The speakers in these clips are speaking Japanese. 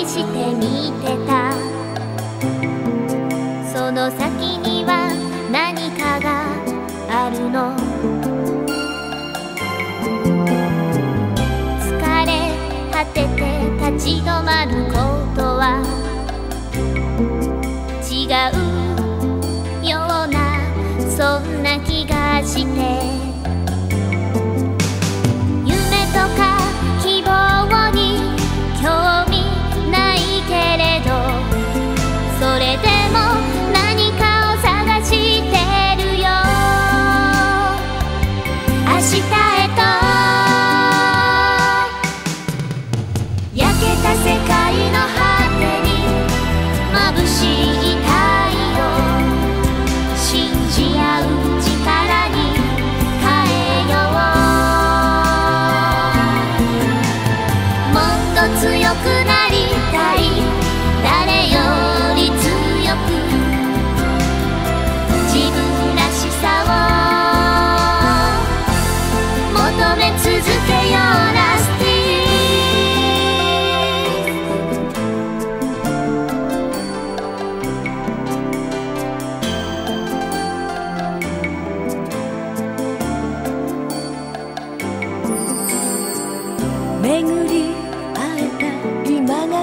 りして見てた。その先には何かがあるの。疲れ果てて立ち止まることは違う。界の果てに眩しい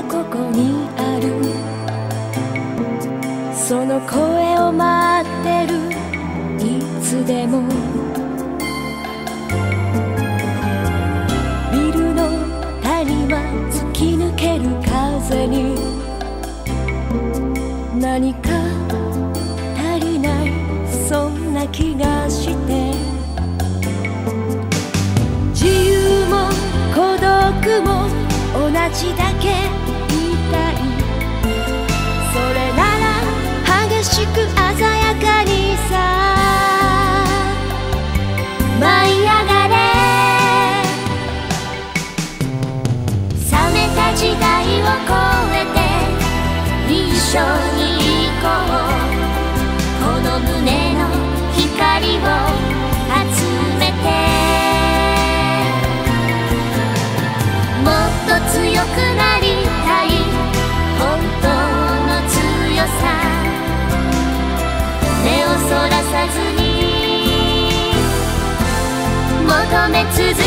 ここにある。その声を待ってる。いつでも。ビルの谷は突き抜ける風に。何か足りないそんな気がして。自由も孤独も同じだけ。緒に行こうこの胸の光を集めてもっと強くなりたい本当の強さ目をそらさずに求め続け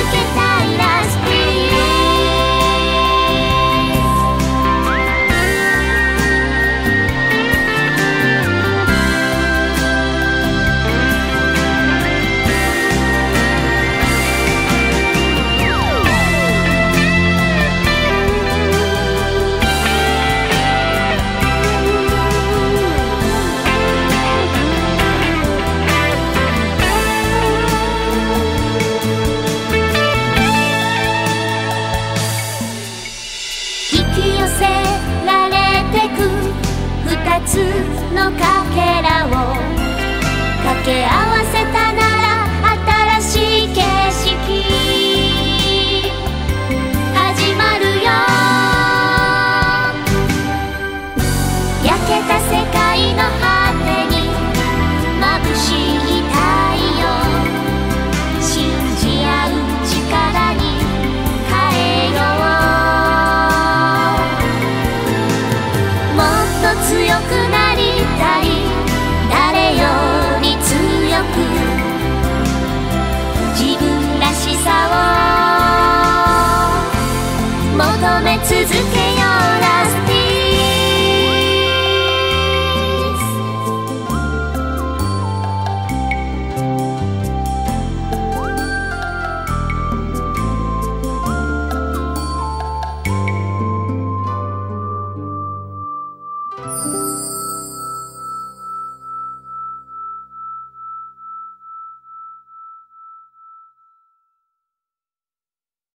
続け